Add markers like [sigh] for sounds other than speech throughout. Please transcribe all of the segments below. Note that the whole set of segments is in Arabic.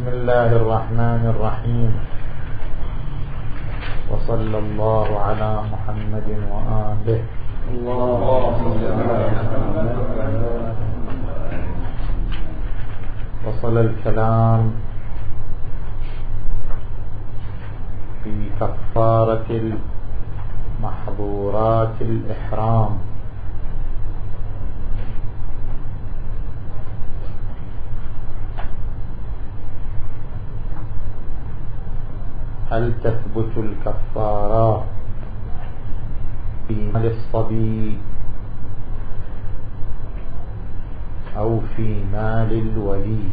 بسم الله الرحمن الرحيم. وصلى الله على محمد وآله. وصل الكلام في كفارة المحظورات الإحرام. هل تثبت الكفارة في مال الصبي أو في مال الولي؟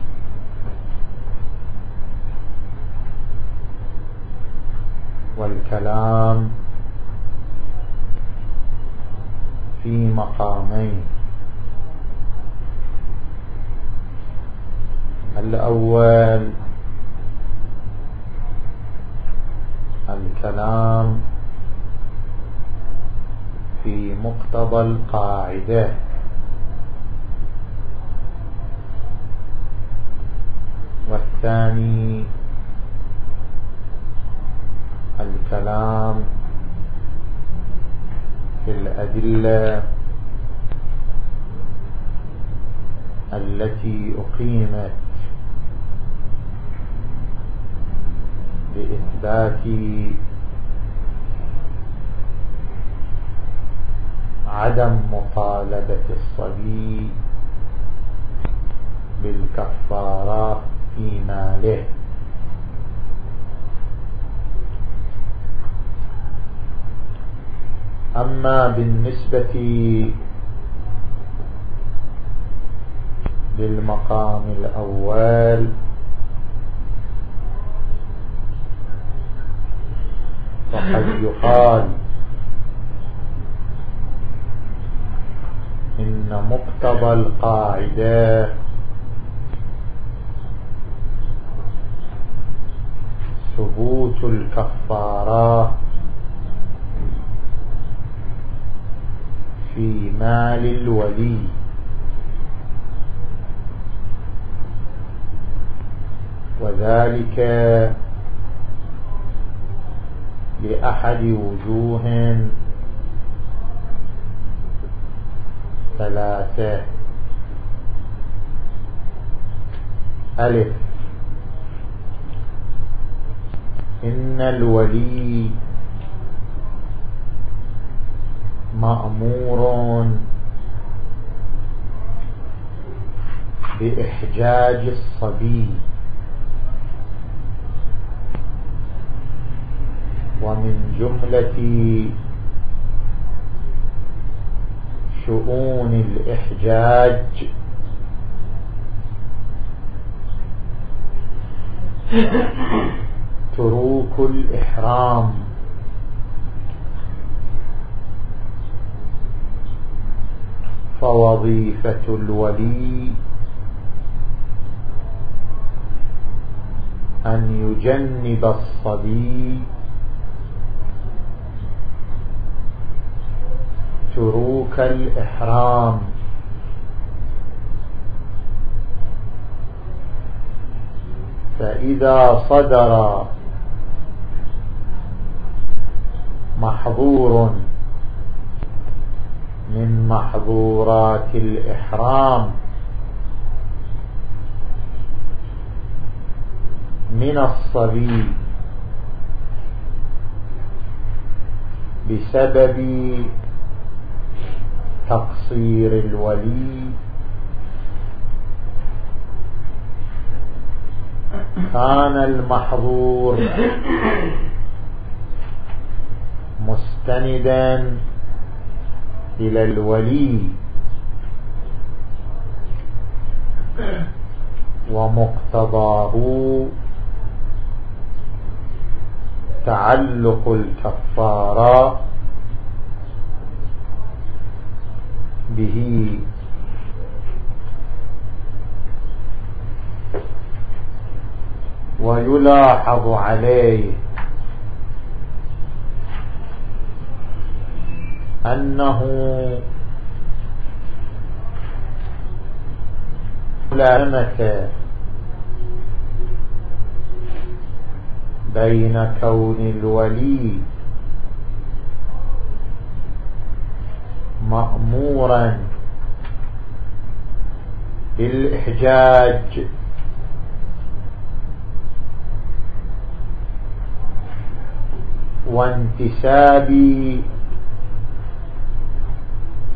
والكلام في مقامين. الأول الكلام في مقتضى القاعدة. والثاني الكلام في الأدلة التي أقيمت لإثبات عدم مطالبة الصبي بالكفارة في ماله. أما بالنسبة للمقام الأول فقد يقال إن مقتضى القاعدة ثبوت الكفارة في مال الولي. وذلك لأحد وجوه ثلاثة. ألف. إن الولي مأمور بإحجاج الصبي. ومن جملة شؤون الإحجاج. تروك الإحرام. فوظيفة الولي أن يجنب الصبي. تروك الإحرام. فإذا صدر محظور من محظورات الإحرام. من الصبي بسبب تقصير الولي. كان المحظور مستندا إلى الولي. ومقتضاه تعلق الكفارة. به. ويلاحظ عليه أنه ملائمة بين كون الولي مأمورا. بالإحجاج. وانتساب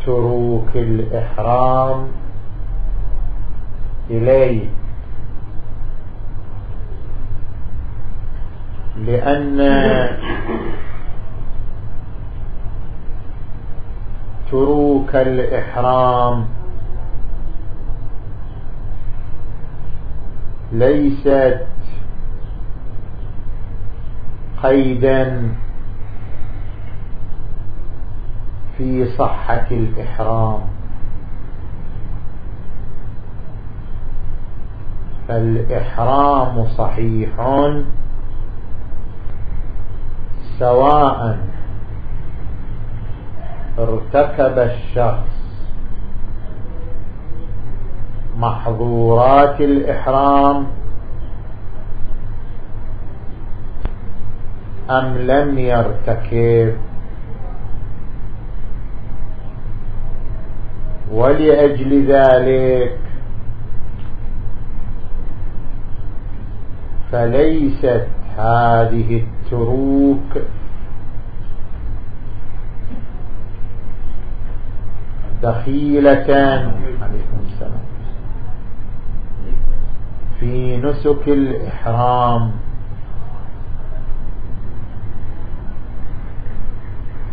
تروك الإحرام إليه. لأن تروك الإحرام. ليست قيدا في صحة الإحرام. فالإحرام صحيح سواء ارتكب الشخص محظورات الإحرام أم لم يرتكب؟ ولأجل ذلك فليست هذه التروك دخيلة عليكم السلام. في نسك الإحرام.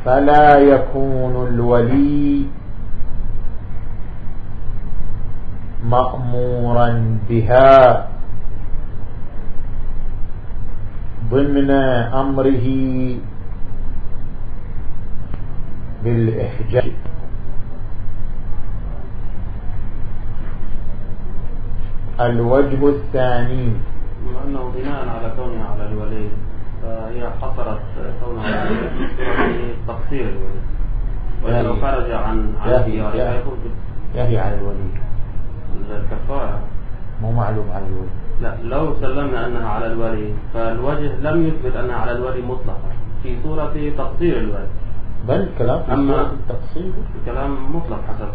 فلا يكون الولي مأمورا بها. ضمن أمره بالإحجاج. الوجه الثاني. أنه بناء على كونها على الولي فهي حصرت كونها على الولي تقصير الولي ولو خرج عن عن يهي على الولي الكفارة. مو معلوم على الولي لا لو سلمنا أنها على الولي فالوجه لم يثبت أنها على الولي مطلقا. في صورة تقصير الولي بل كلام أما التقصير كلام مطلق حسب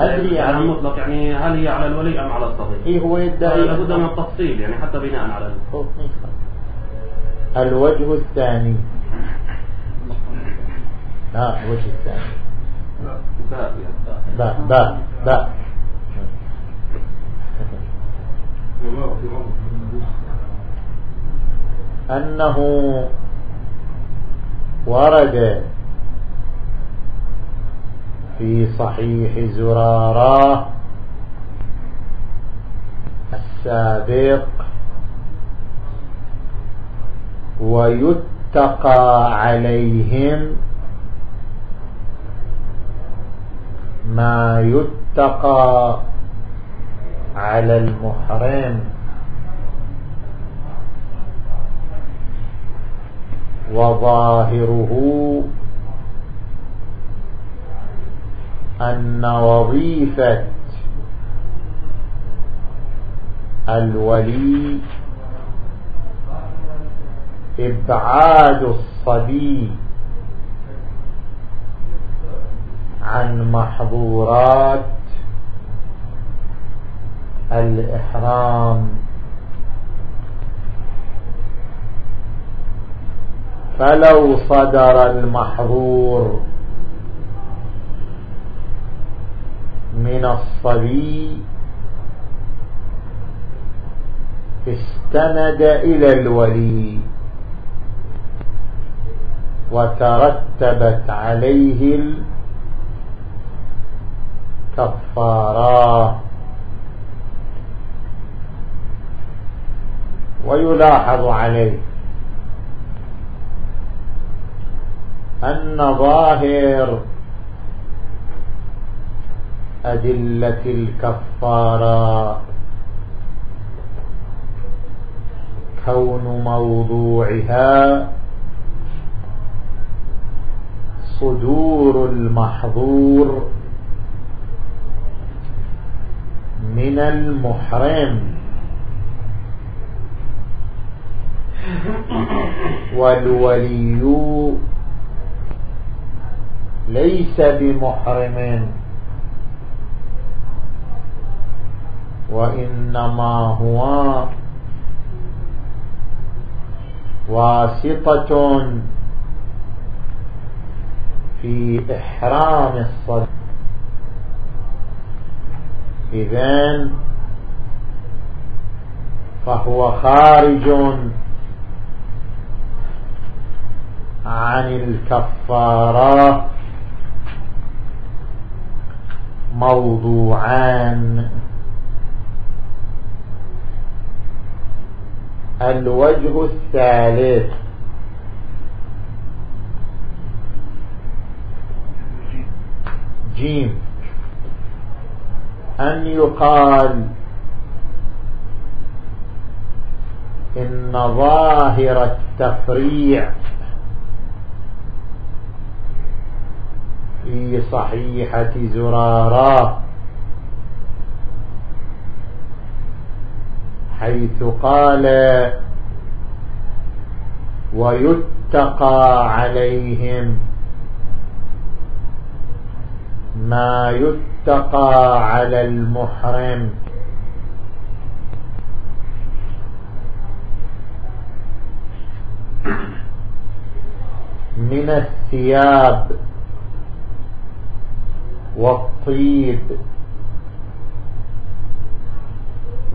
أدري كلام يعني مطلق يعني هل هي على الولي أم على الصغير؟ إيه هو يدعي لابد من التفصيل يعني حتى بناء على الوجه الثاني. لا الوجه الثاني. باء باء باء أنه ورد في صحيح زرارة. السابق ويتقى عليهم ما يتقى على المحرم. وظاهره أن وظيفة الولي إبعاد الصبي عن محظورات الإحرام. فلو صدر المحظور من الصبي استند إلى الولي وترتبت عليه الكفارات ويلاحظ عليه أن ظاهر أدلة الكفارة. كون موضوعها صدور المحظور من المحرم. والولي ليس بمحرم. وإنما هو واسطة في إحرام الصدق. إذن فهو خارج عن الكفارة موضوعان. الوجه الثالث. جيم. أن يقال إن ظاهر التفريع في صحيحة زرارة حيث قال ويتقى عليهم. ما يتقى على المحرم. من الثياب والطيب.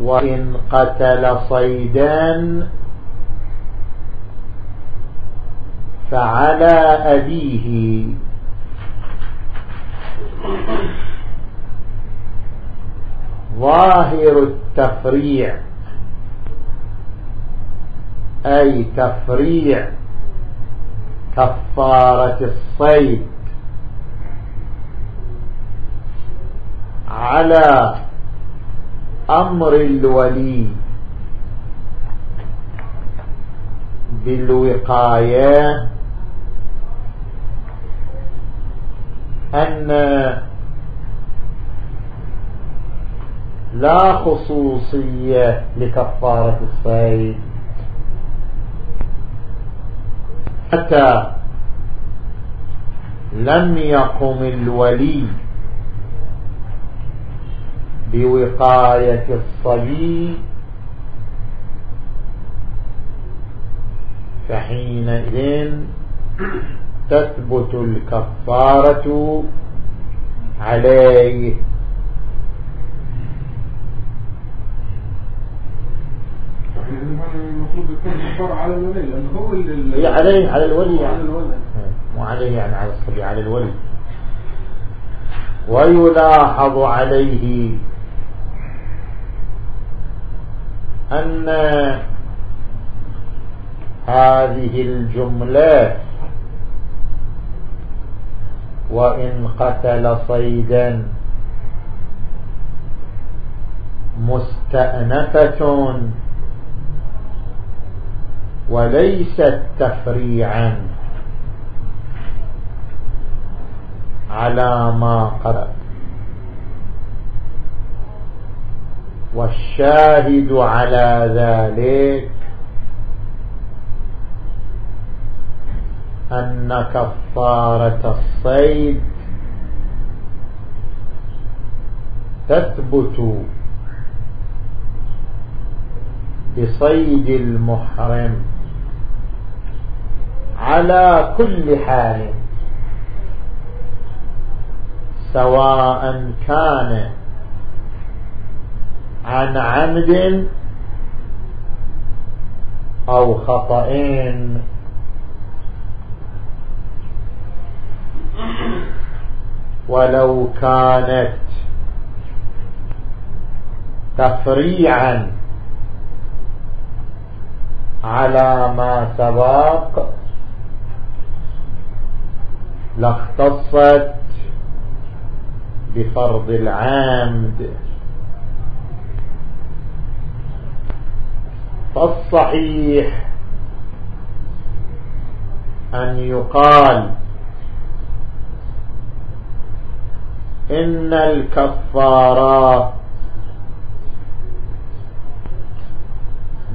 وإن قتل صيدا فعلى أبيه. ظاهر التفريع أي تفريع كفارة الصيد على أمر الولي بالوقاية أن لا خصوصية لكفارة الصيد. حتى لم يقم الولي بوقاية الصبي فحينئذ تثبت الكفارة عليه. المفروض يكون على الولي لأنه هو اللي عليه على الولي يعني. مو عليه يعني على الصبي على الولي. ويلاحظ عليه أن هذه الجملة وإن قتل صيدا مستأنفة وليست تفريعا على ما قرأ. والشاهد على ذلك أن كفارة الصيد تثبت بصيد المحرم على كل حال سواء كان عن عمد أو خطأين ولو كانت تفريعا على ما سبق لاختصت بفرض العامد فالصحيح أن يقال إن الكفارات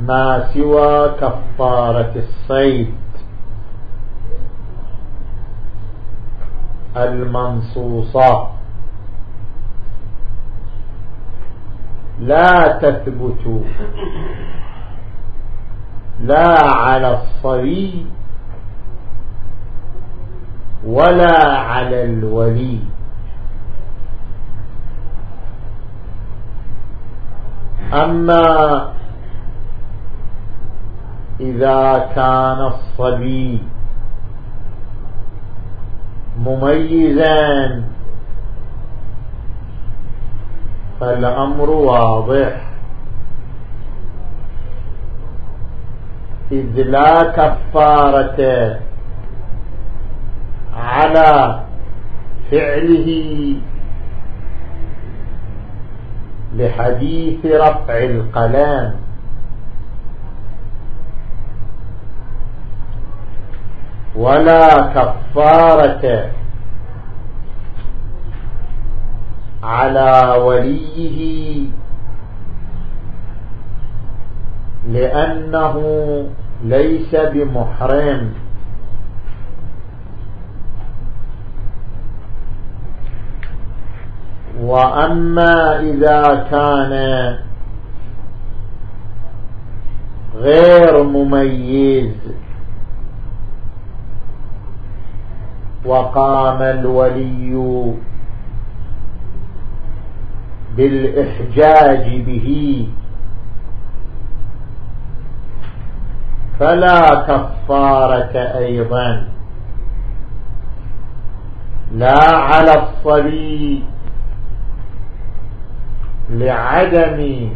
ما سوى كفارة الصيد المنصوصة لا تثبت لا على الصبي ولا على الولي. أما إذا كان الصبي مميزا فالأمر واضح. إذ لا كفارة على فعله لحديث رفع القلم. ولا كفارة على وليه لأنه ليس بمحرم. وأما إذا كان غير مميز وقام الولي بالإحجاج به فلا كفارة أيضا. لا على الصليب. لعدم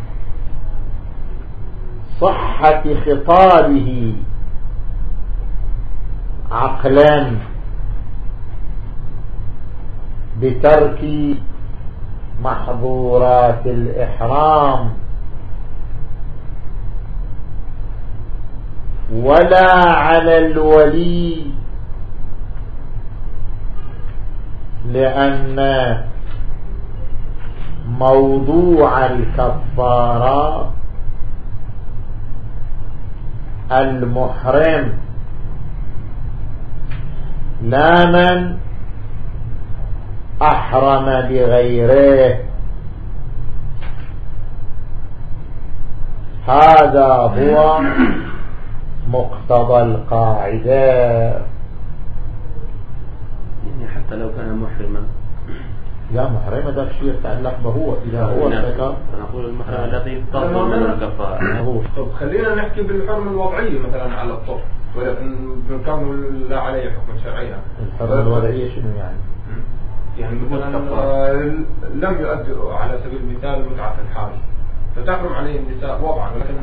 صحة خطابه عقلا بترك محظورات الإحرام. ولا على الولي. لأن موضوع الكفارة المحرم. لا من أحرم بغيره. هذا هو مقتضى القاعدة. يعني حتى لو كان محرما. لا محرم هذا الشيء يتعلق به هو إذا هو نعم. ارتكب نقول المحرم الذي تصدر من الكفارة. هو. طب خلينا نحكي بالحرم الوضعية مثلا على الطفل ولكن بكونه لا عليه حكم شرعي الحرم الوضعية شنو يعني؟ يعني مثلا آه، لم يؤدي على سبيل المثال متعة الحاج. فتحرم عليه النساء وضعا ولكن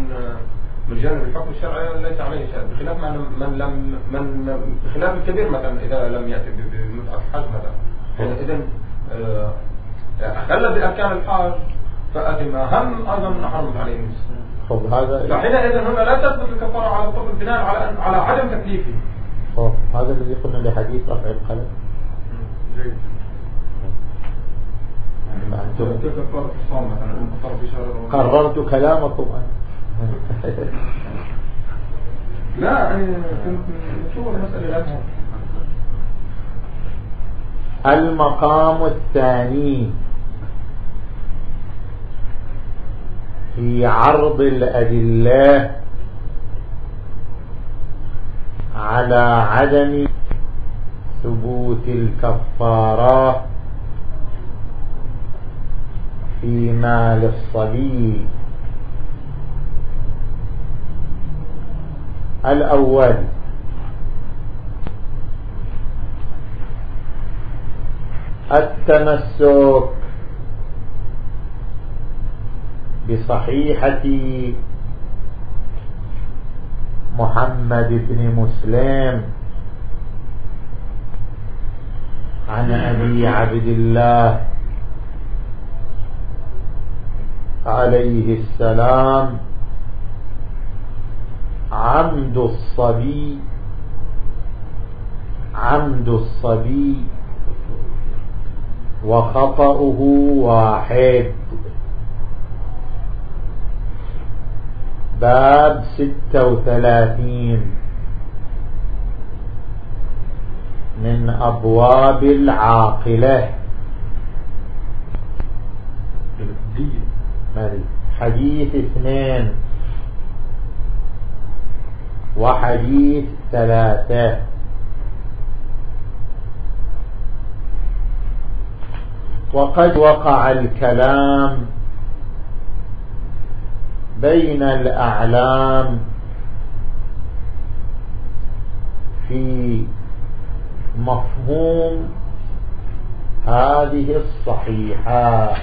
آه، من جانب الحكم الشرعي ليس عليه شيء بخلاف من من لم من بخلاف الكبير مثلا إذا لم يأتي ب- بمتعة الحاج مثلا. يعني إذا آه، اخل بأركان الحاج فاثم هم أيضا من حرمت عليه خب هذا فحينئذ هنا لا تثبت الكفارة على الطفل بناء على على عدم تكليفه. خب هذا الذي قلنا لحديث رفع القلم. جيد. رمضان. قررت كلامكم أنا [laughs] لا نشوف المسألة المقام الثاني في عرض الأدلة على عدم ثبوت الكفارة في مال الصليب الأول. التمسك بصحيحة محمد بن مسلم عن أبي عبد الله عليه السلام عمد الصبي. عمد الصبي. وخطأه واحد. باب ستة وثلاثين. من أبواب العاقلة. حديث اثنين. وحديث ثلاثة. وقد وقع الكلام بين الأعلام في مفهوم هذه الصحيحة.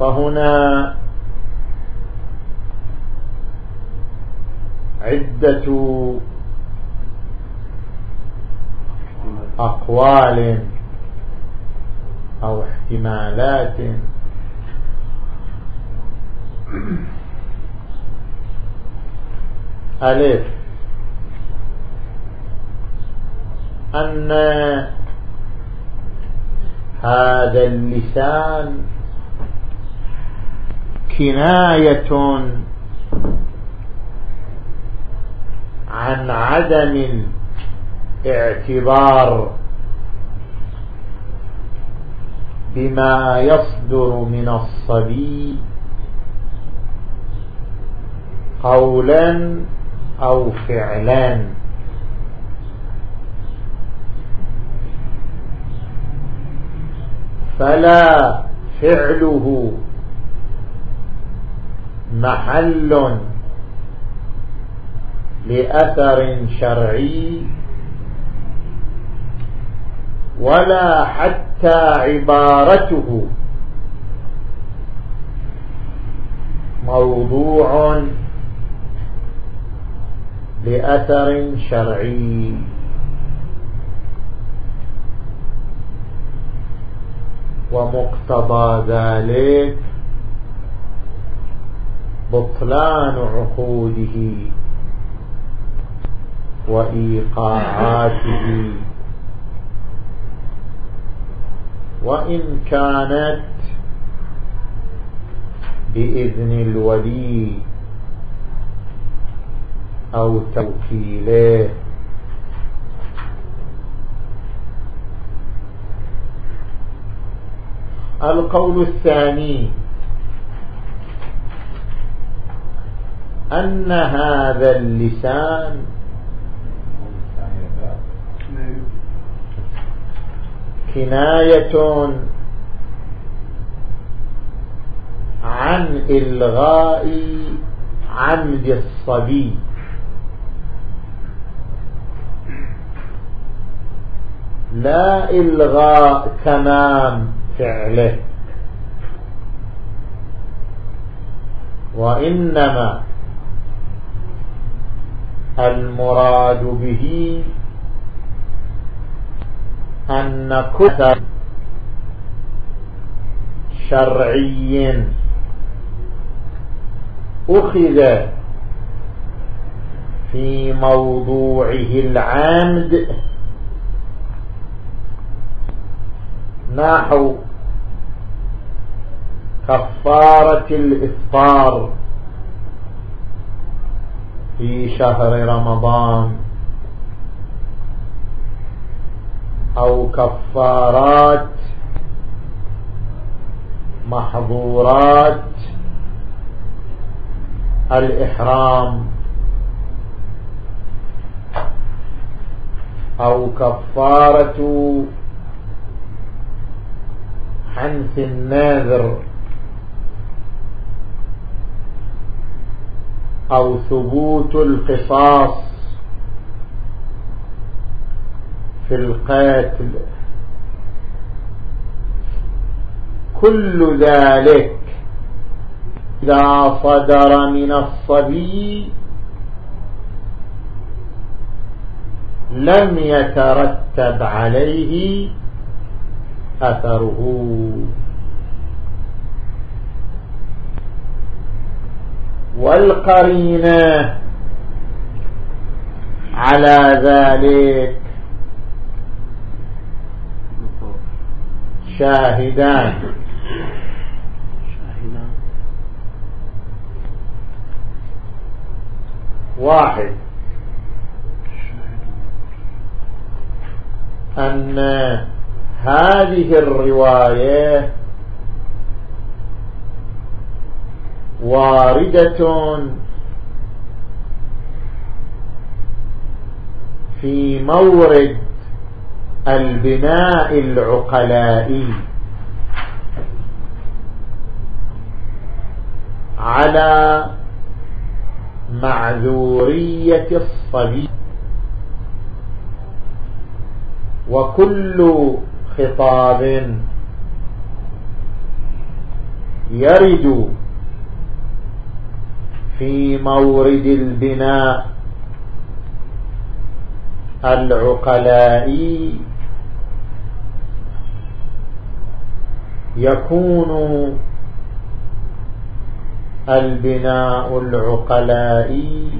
فهنا عدة أقوال أو احتمالات. ألف. أن هذا اللسان كناية عن عدم الاعتبار بما يصدر من الصبي قولا أو فعلا. فلا فعله محل لأثر شرعي ولا حتى عبارته. موضوع لأثر شرعي. ومقتضى ذلك بطلان عقوده. وإيقاعاته. وإن كانت بإذن الولي أو توكيله. القول الثاني أن هذا اللسان كناية عن إلغاء عمد الصبي. لا إلغاء تمام فعله. وإنما المراد به أن كل شرعي أخذ في موضوعه العمد نحو كفارة الإفطار في شهر رمضان. أو كفارات محظورات الإحرام أو كفارة حنث الناذر أو ثبوت القصاص في القاتل. كل ذلك إذا صدر من الصبي لم يترتب عليه أثره. والقرينة على ذلك شاهدان. واحد. أن هذه الرواية واردة في مورد البناء العقلائي. على معذورية الصبي وكل خطاب يرد في مورد البناء العقلائي يكون البناء العقلائي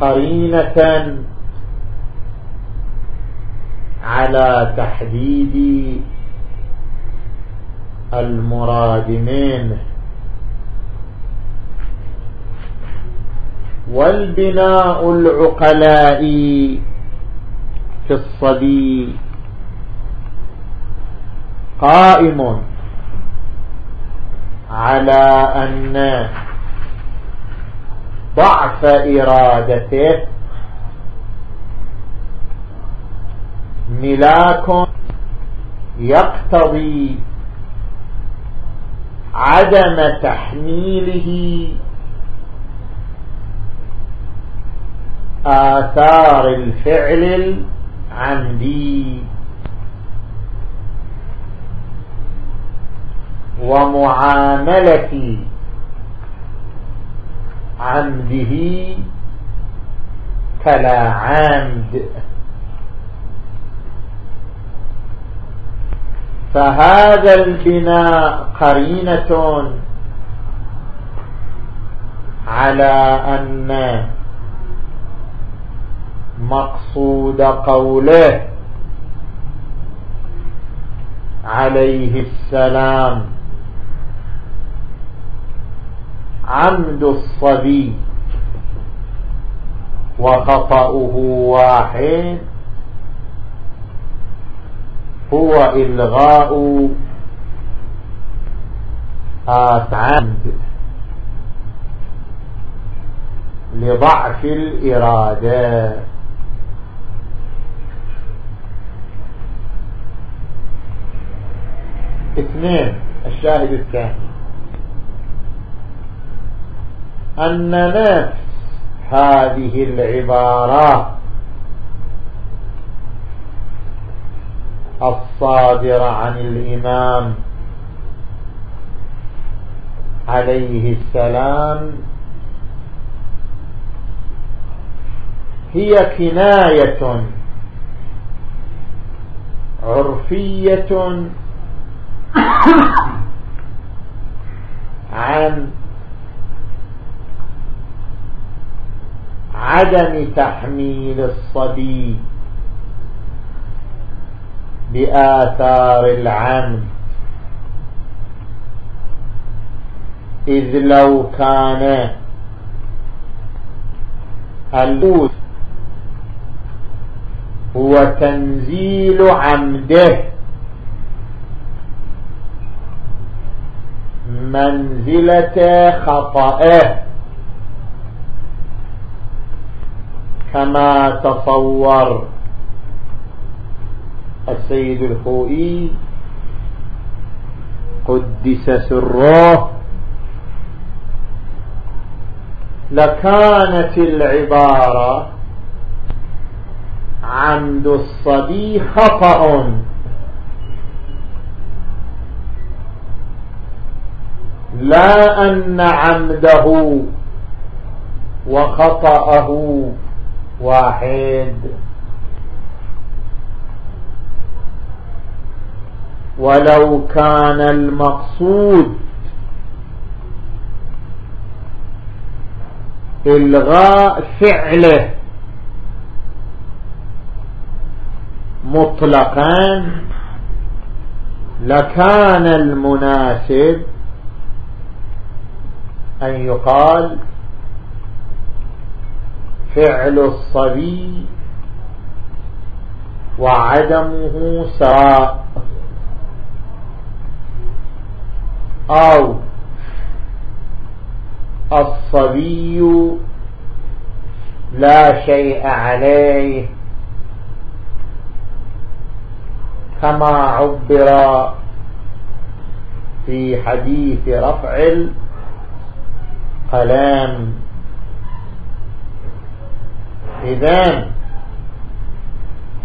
قرينة على تحديد المراد منه والبناء العقلائي في الصبي قائم على أن ضعف إرادته ملاك يقتضي عدم تحميله آثار الفعل العمدي. ومعاملة عمده كلا عمد فهذا البناء قرينة على أن مقصود قوله عليه السلام عمد الصبي. وخطأه واحد. هو إلغاء عمد لضعف الإرادة. اثنين الشاهد الثاني. أن نفس هذه العبارة الصادرة عن الإمام عليه السلام. هي كناية عرفية [coughs] عن عدم تحميل الصبي بآثار العمد إذ لو كان اللوث هو تنزيل عمده منزلة خطأه. كما تصور السيد الخوئي قدس سره. لكانت العبارة عمد الصبي خطأ لا أن عمده وخطأه واحد. ولو كان المقصود إلغاء فعله مطلقا لكان المناسب أن يقال فعل الصبي وعدمه سواء. أو الصبي لا شيء عليه كما عبر في حديث رفع القلام إذن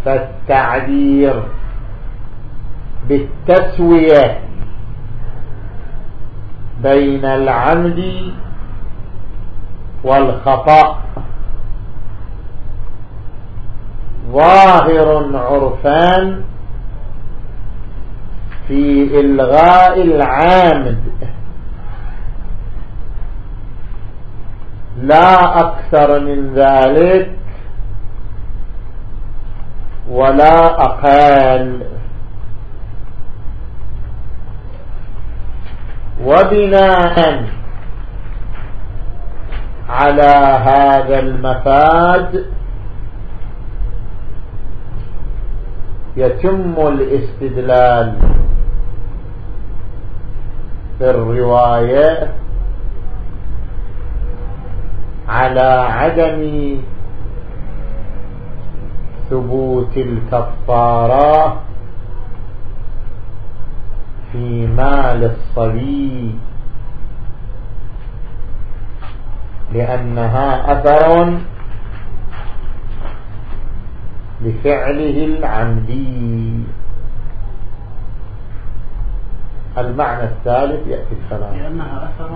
فالتعبير بالتسوية بين العمد والخطأ ظاهر عرفان في إلغاء العامد. لا أكثر من ذلك ولا أقل. وبناء على هذا المفاد يتم الاستدلال في الرواية على عدم ثبوت الكفارة في مال الصبي لأنها أثر لفعله العمدي. المعنى الثالث يأتي الكلام. لأنها أثر